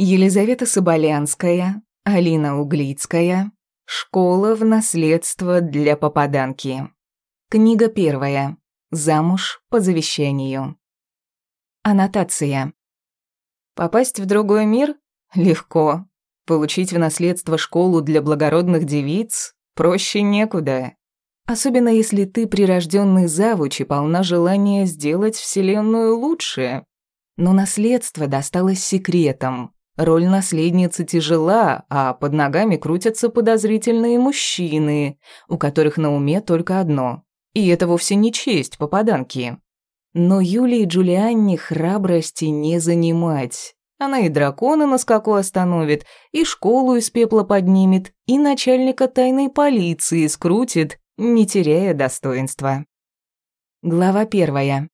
Елизавета Соболянская, Алина Углицкая. Школа в наследство для попаданки. Книга первая. Замуж по завещанию. Аннотация. Попасть в другой мир? Легко. Получить в наследство школу для благородных девиц? Проще некуда. Особенно если ты прирожденный завуч и полна желания сделать Вселенную лучше. Но наследство досталось секретом. Роль наследницы тяжела, а под ногами крутятся подозрительные мужчины, у которых на уме только одно. И это вовсе не честь попаданки. Но Юлии Джулианне храбрости не занимать. Она и дракона на скаку остановит, и школу из пепла поднимет, и начальника тайной полиции скрутит, не теряя достоинства. Глава первая.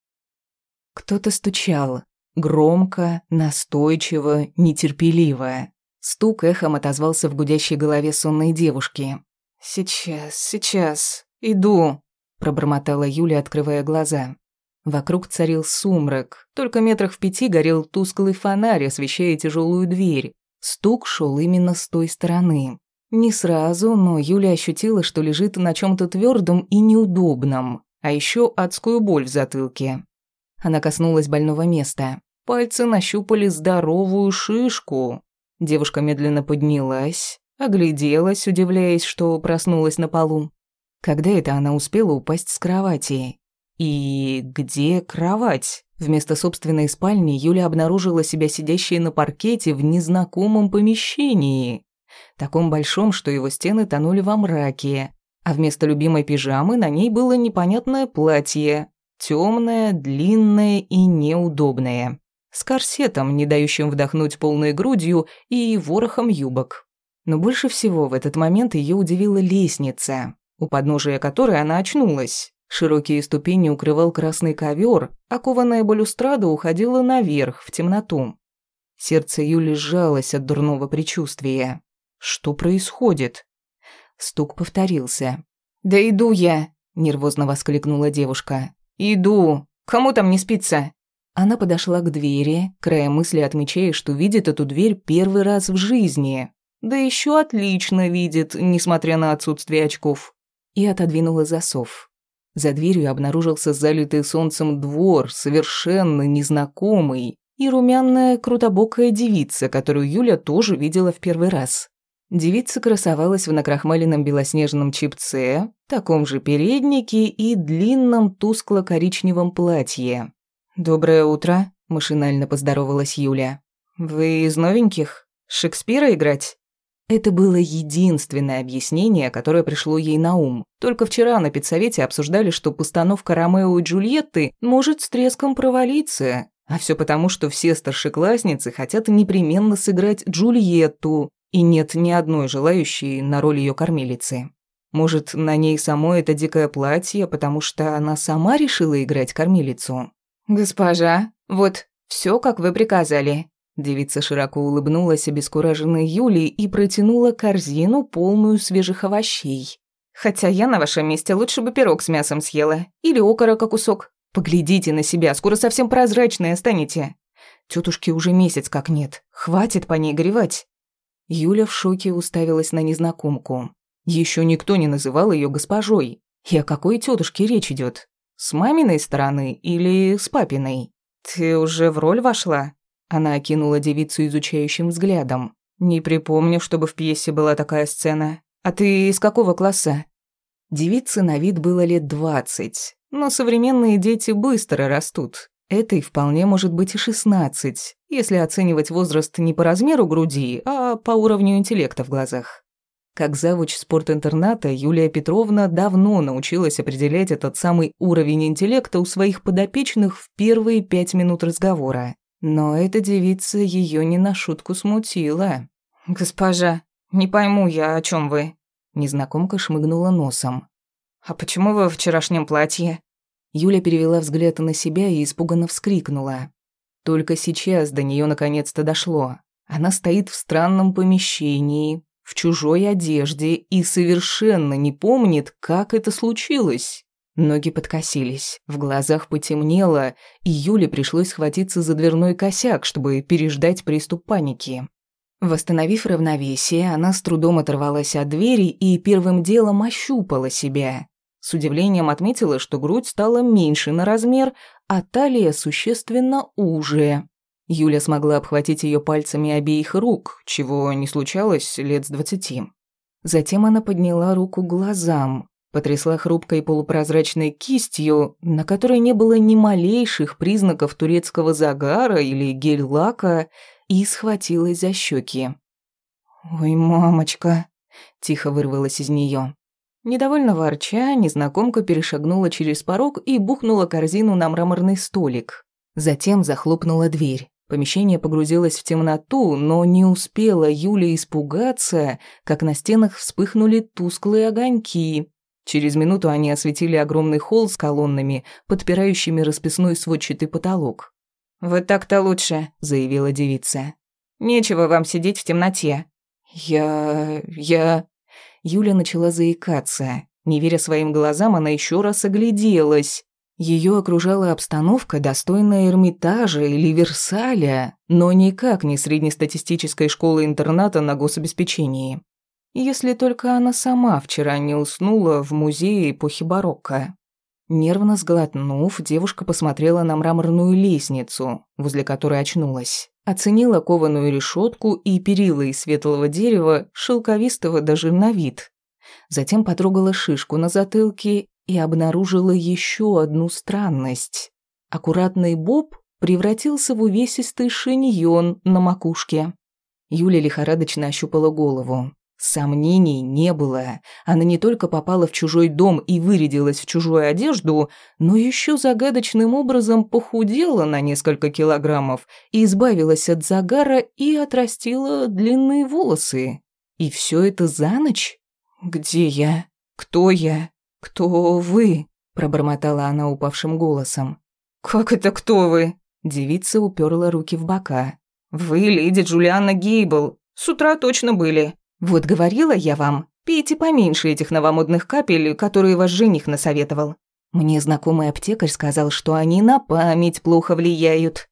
Кто-то стучал. Громко, настойчиво, нетерпеливо. Стук эхом отозвался в гудящей голове сонной девушки. «Сейчас, сейчас, иду», – пробормотала Юля, открывая глаза. Вокруг царил сумрак, только метрах в пяти горел тусклый фонарь, освещая тяжелую дверь. Стук шел именно с той стороны. Не сразу, но Юля ощутила, что лежит на чем-то твердом и неудобном, а еще адскую боль в затылке. Она коснулась больного места. Пальцы нащупали здоровую шишку. Девушка медленно поднялась, огляделась, удивляясь, что проснулась на полу. Когда это она успела упасть с кровати? И где кровать? Вместо собственной спальни Юля обнаружила себя сидящей на паркете в незнакомом помещении таком большом, что его стены тонули во мраке, а вместо любимой пижамы на ней было непонятное платье, темное, длинное и неудобное, с корсетом, не дающим вдохнуть полной грудью и ворохом юбок. Но больше всего в этот момент ее удивила лестница, у подножия которой она очнулась. Широкие ступени укрывал красный ковер, а кованая балюстрада уходила наверх, в темноту. Сердце Юли сжалось от дурного предчувствия. Что происходит? Стук повторился. «Да иду я!» – нервозно воскликнула девушка. «Иду! Кому там не спится?» Она подошла к двери, краем мысли отмечая, что видит эту дверь первый раз в жизни. Да еще отлично видит, несмотря на отсутствие очков. И отодвинула засов. За дверью обнаружился залитый солнцем двор, совершенно незнакомый, и румяная крутобокая девица, которую Юля тоже видела в первый раз. Девица красовалась в накрахмаленном белоснежном чипце, таком же переднике и длинном тускло-коричневом платье. «Доброе утро», – машинально поздоровалась Юля. «Вы из новеньких? Шекспира играть?» Это было единственное объяснение, которое пришло ей на ум. Только вчера на педсовете обсуждали, что постановка Ромео и Джульетты может с треском провалиться. А все потому, что все старшеклассницы хотят непременно сыграть Джульетту, и нет ни одной желающей на роль ее кормилицы. Может, на ней самой это дикое платье, потому что она сама решила играть кормилицу? «Госпожа, вот все, как вы приказали». Девица широко улыбнулась обескураженной Юлии и протянула корзину, полную свежих овощей. «Хотя я на вашем месте лучше бы пирог с мясом съела. Или окорока кусок. Поглядите на себя, скоро совсем прозрачная станете. Тетушки уже месяц как нет. Хватит по ней горевать». Юля в шоке уставилась на незнакомку. Еще никто не называл ее госпожой. И о какой тетушке речь идет? С маминой стороны или с папиной? Ты уже в роль вошла? Она окинула девицу изучающим взглядом. Не припомню, чтобы в пьесе была такая сцена. А ты из какого класса? Девице на вид было лет двадцать, но современные дети быстро растут. Этой вполне может быть и 16, если оценивать возраст не по размеру груди, а по уровню интеллекта в глазах. Как завуч спортинтерната, Юлия Петровна давно научилась определять этот самый уровень интеллекта у своих подопечных в первые пять минут разговора. Но эта девица ее не на шутку смутила. «Госпожа, не пойму я, о чем вы?» Незнакомка шмыгнула носом. «А почему вы в вчерашнем платье?» Юля перевела взгляд на себя и испуганно вскрикнула. Только сейчас до нее наконец-то дошло. Она стоит в странном помещении, в чужой одежде и совершенно не помнит, как это случилось. Ноги подкосились, в глазах потемнело, и Юле пришлось схватиться за дверной косяк, чтобы переждать приступ паники. Восстановив равновесие, она с трудом оторвалась от двери и первым делом ощупала себя. С удивлением отметила, что грудь стала меньше на размер, а талия существенно уже. Юля смогла обхватить ее пальцами обеих рук, чего не случалось лет с двадцати. Затем она подняла руку к глазам, потрясла хрупкой полупрозрачной кистью, на которой не было ни малейших признаков турецкого загара или гель-лака, и схватилась за щеки. «Ой, мамочка!» – тихо вырвалась из нее. Недовольно ворча, незнакомка перешагнула через порог и бухнула корзину на мраморный столик. Затем захлопнула дверь. Помещение погрузилось в темноту, но не успела Юля испугаться, как на стенах вспыхнули тусклые огоньки. Через минуту они осветили огромный холл с колоннами, подпирающими расписной сводчатый потолок. «Вот так-то лучше», — заявила девица. «Нечего вам сидеть в темноте». «Я... я...» Юля начала заикаться. Не веря своим глазам, она еще раз огляделась. Ее окружала обстановка, достойная Эрмитажа или Версаля, но никак не среднестатистической школы-интерната на гособеспечении. Если только она сама вчера не уснула в музее эпохи барокко. Нервно сглотнув, девушка посмотрела на мраморную лестницу, возле которой очнулась. Оценила кованую решетку и перила из светлого дерева, шелковистого даже на вид. Затем потрогала шишку на затылке и обнаружила еще одну странность. Аккуратный боб превратился в увесистый шиньон на макушке. Юля лихорадочно ощупала голову. Сомнений не было. Она не только попала в чужой дом и вырядилась в чужую одежду, но еще загадочным образом похудела на несколько килограммов и избавилась от загара и отрастила длинные волосы. И все это за ночь? «Где я? Кто я? Кто вы?» – пробормотала она упавшим голосом. «Как это кто вы?» Девица уперла руки в бока. «Вы леди Джулианна Гейбл. С утра точно были. Вот говорила я вам, пейте поменьше этих новомодных капель, которые ваш жених насоветовал. Мне знакомый аптекарь сказал, что они на память плохо влияют.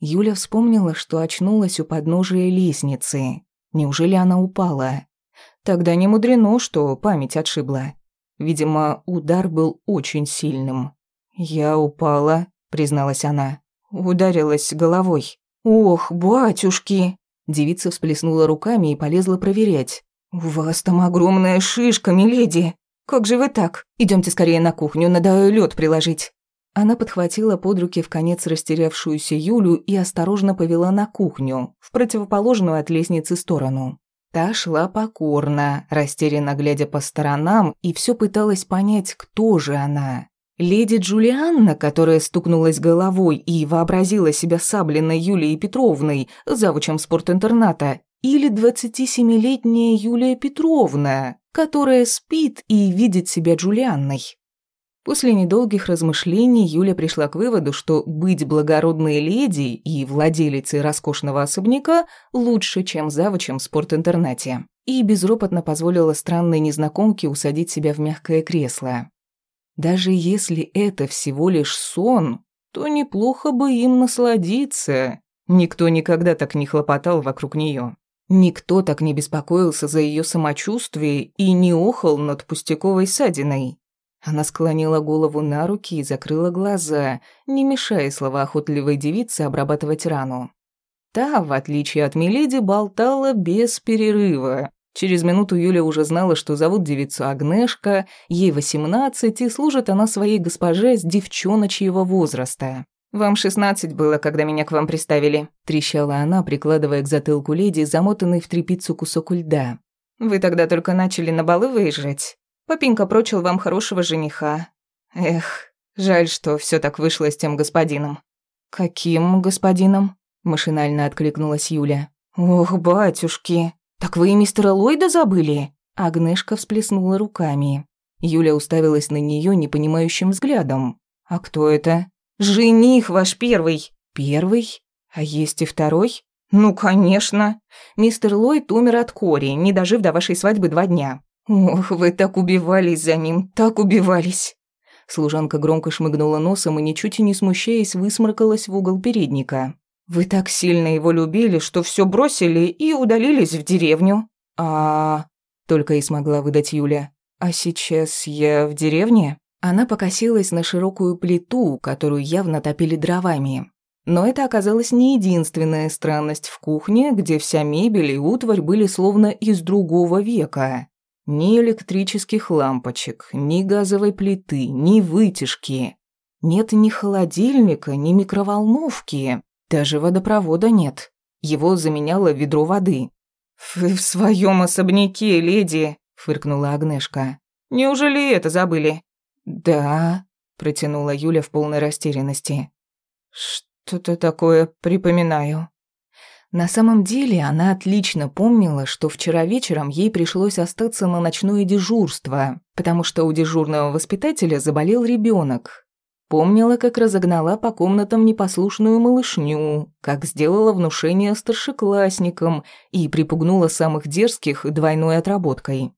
Юля вспомнила, что очнулась у подножия лестницы. Неужели она упала? Тогда не мудрено, что память отшибла. Видимо, удар был очень сильным. «Я упала», — призналась она. Ударилась головой. «Ох, батюшки!» Девица всплеснула руками и полезла проверять. «У вас там огромная шишка, миледи! Как же вы так? Идемте скорее на кухню, надо лед приложить». Она подхватила под руки в конец растерявшуюся Юлю и осторожно повела на кухню, в противоположную от лестницы сторону. Та шла покорно, растерянно глядя по сторонам, и все пыталась понять, кто же она. Леди Джулианна, которая стукнулась головой и вообразила себя сабленной Юлией Петровной, завучем спортинтерната, или 27-летняя Юлия Петровна, которая спит и видит себя Джулианной. После недолгих размышлений Юля пришла к выводу, что быть благородной леди и владелицей роскошного особняка лучше, чем завучем в спортинтернате, и безропотно позволила странной незнакомке усадить себя в мягкое кресло. Даже если это всего лишь сон, то неплохо бы им насладиться. Никто никогда так не хлопотал вокруг нее. Никто так не беспокоился за ее самочувствие и не охал над пустяковой садиной. Она склонила голову на руки и закрыла глаза, не мешая словоохотливой девице обрабатывать рану. Та, в отличие от Миледи, болтала без перерыва, Через минуту Юля уже знала, что зовут девицу Агнешка, ей восемнадцать, и служит она своей госпоже с девчоночьего возраста. «Вам шестнадцать было, когда меня к вам приставили», – трещала она, прикладывая к затылку леди замотанный в тряпицу кусок льда. «Вы тогда только начали на балы выезжать. Папенька прочил вам хорошего жениха. Эх, жаль, что все так вышло с тем господином». «Каким господином?» – машинально откликнулась Юля. «Ох, батюшки!» «Так вы и мистера Ллойда забыли?» Агнешка всплеснула руками. Юля уставилась на нее непонимающим взглядом. «А кто это?» «Жених ваш первый». «Первый? А есть и второй?» «Ну, конечно. Мистер Ллойд умер от кори, не дожив до вашей свадьбы два дня». «Ох, вы так убивались за ним, так убивались!» Служанка громко шмыгнула носом и, ничуть и не смущаясь, высморкалась в угол передника. Вы так сильно его любили, что все бросили и удалились в деревню. А... Только и смогла выдать Юля. А сейчас я в деревне? Она покосилась на широкую плиту, которую явно топили дровами. Но это оказалась не единственная странность в кухне, где вся мебель и утварь были словно из другого века. Ни электрических лампочек, ни газовой плиты, ни вытяжки. Нет ни холодильника, ни микроволновки. Даже водопровода нет. Его заменяло ведро воды. «Вы в своем особняке, леди», — фыркнула Агнешка. «Неужели это забыли?» «Да», — протянула Юля в полной растерянности. «Что-то такое припоминаю». На самом деле она отлично помнила, что вчера вечером ей пришлось остаться на ночное дежурство, потому что у дежурного воспитателя заболел ребенок. Помнила, как разогнала по комнатам непослушную малышню, как сделала внушение старшеклассникам и припугнула самых дерзких двойной отработкой.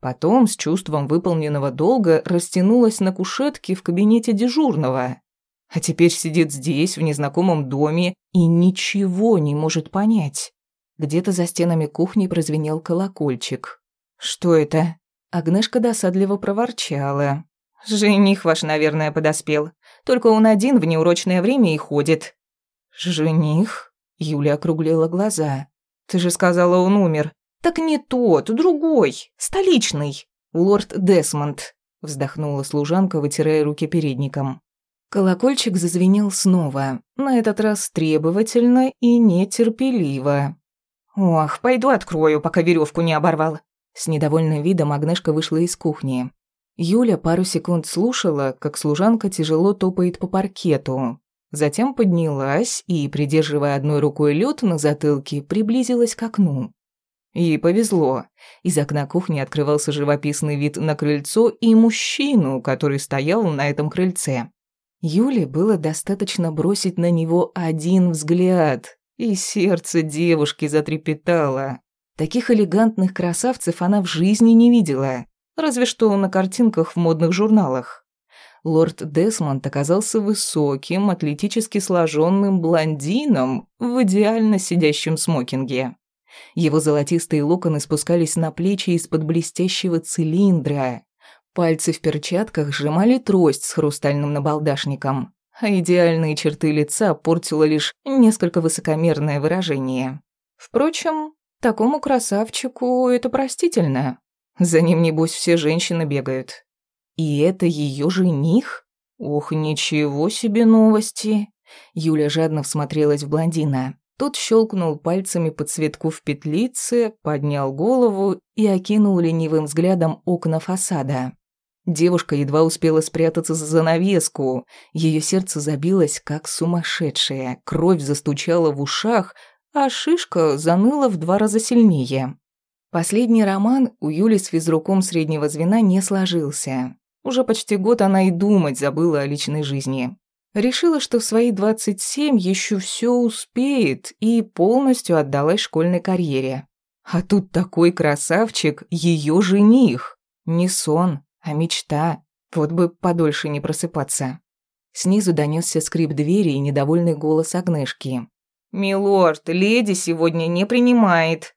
Потом, с чувством выполненного долга, растянулась на кушетке в кабинете дежурного, а теперь сидит здесь, в незнакомом доме, и ничего не может понять. Где-то за стенами кухни прозвенел колокольчик. «Что это?» Агнешка досадливо проворчала. «Жених ваш, наверное, подоспел. Только он один в неурочное время и ходит». «Жених?» Юля округлила глаза. «Ты же сказала, он умер». «Так не тот, другой, столичный. Лорд Десмонд», вздохнула служанка, вытирая руки передником. Колокольчик зазвенел снова, на этот раз требовательно и нетерпеливо. «Ох, пойду открою, пока веревку не оборвал». С недовольным видом Агнешка вышла из кухни. Юля пару секунд слушала, как служанка тяжело топает по паркету. Затем поднялась и, придерживая одной рукой лед на затылке, приблизилась к окну. И повезло. Из окна кухни открывался живописный вид на крыльцо и мужчину, который стоял на этом крыльце. Юле было достаточно бросить на него один взгляд, и сердце девушки затрепетало. Таких элегантных красавцев она в жизни не видела, разве что на картинках в модных журналах. Лорд Десмонд оказался высоким, атлетически сложенным блондином в идеально сидящем смокинге. Его золотистые локоны спускались на плечи из-под блестящего цилиндра, Пальцы в перчатках сжимали трость с хрустальным набалдашником, а идеальные черты лица портило лишь несколько высокомерное выражение. Впрочем, такому красавчику это простительно. За ним, небось, все женщины бегают. И это ее жених? Ох, ничего себе новости. Юля жадно всмотрелась в блондина. Тот щелкнул пальцами по цветку в петлице, поднял голову и окинул ленивым взглядом окна фасада. Девушка едва успела спрятаться за занавеску. Ее сердце забилось, как сумасшедшее. Кровь застучала в ушах, а шишка заныла в два раза сильнее. Последний роман у Юли с физруком среднего звена не сложился. Уже почти год она и думать забыла о личной жизни. Решила, что в свои 27 еще все успеет и полностью отдалась школьной карьере. А тут такой красавчик, ее жених. Не сон, а мечта. Вот бы подольше не просыпаться. Снизу донесся скрип двери и недовольный голос Агнешки. «Милорд, леди сегодня не принимает».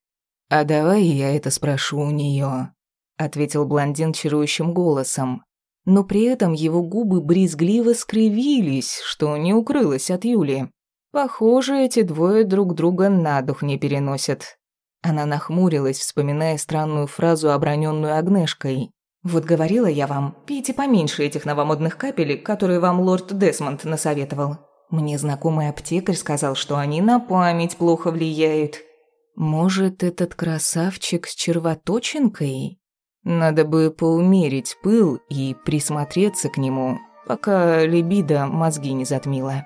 «А давай я это спрошу у нее, ответил блондин чарующим голосом. Но при этом его губы брезгливо скривились, что не укрылось от Юли. Похоже, эти двое друг друга на дух не переносят. Она нахмурилась, вспоминая странную фразу, оброненную Агнешкой. Вот говорила я вам, пейте поменьше этих новомодных капелек, которые вам лорд Десмонд насоветовал. Мне знакомый аптекарь сказал, что они на память плохо влияют. Может, этот красавчик с червоточинкой? Надо бы поумерить пыл и присмотреться к нему, пока либидо мозги не затмила.